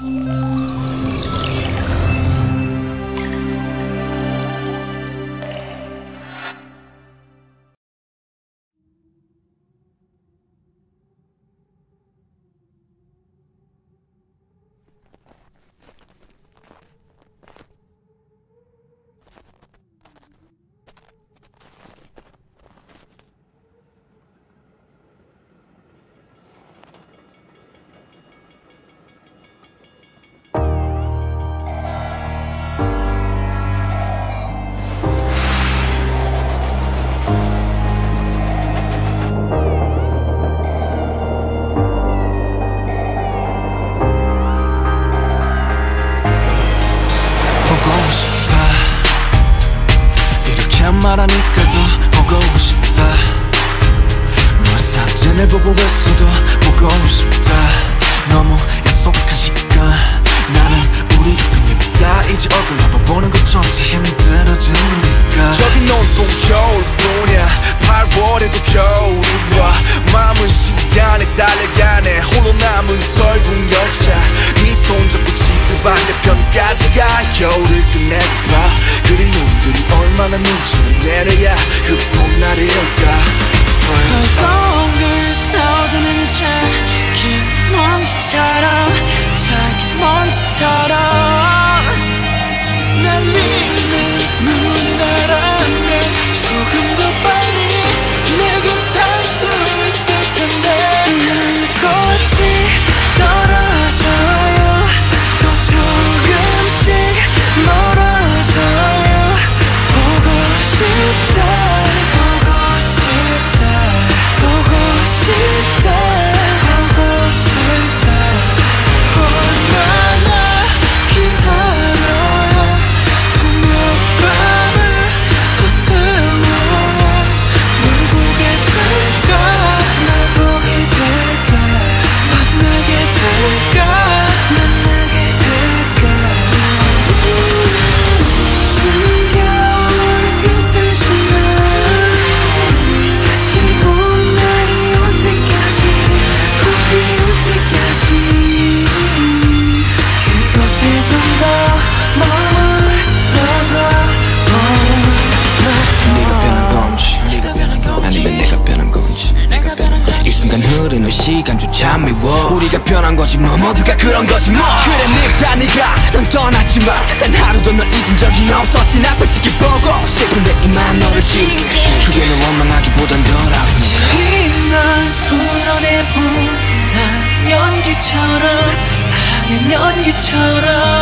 보 말하니까 더 보고 싶다. 너의 사진을 보고 있어도 보고 싶다. 너무 약속한 시간 나는 우리 끝냅다. 이제 얼굴 한번 보는 것조차 힘들어진 우리가 저기 온통 겨울뿐이야. 8월에도 겨울이 와 마음은 시간에 달려가네. 홀로 남은 설국 열차. 네 손 잡고 지구 반대편까지 가. 겨울을 끝내봐. 그리움들이 얼마나 눈치를 내려야 그 우리가 변한 거지 뭐. 모두가 그런 거지 뭐. 그래 늙다 네가 넌 떠났지만 단 하루도 널 잊은 적이 없었지. 나 솔직히 보고 싶은데 이만 너를 지울게. 그게 널 원망하기보단 덜 아프니까 이날 풀어내본다. 연기처럼 하얀 연기처럼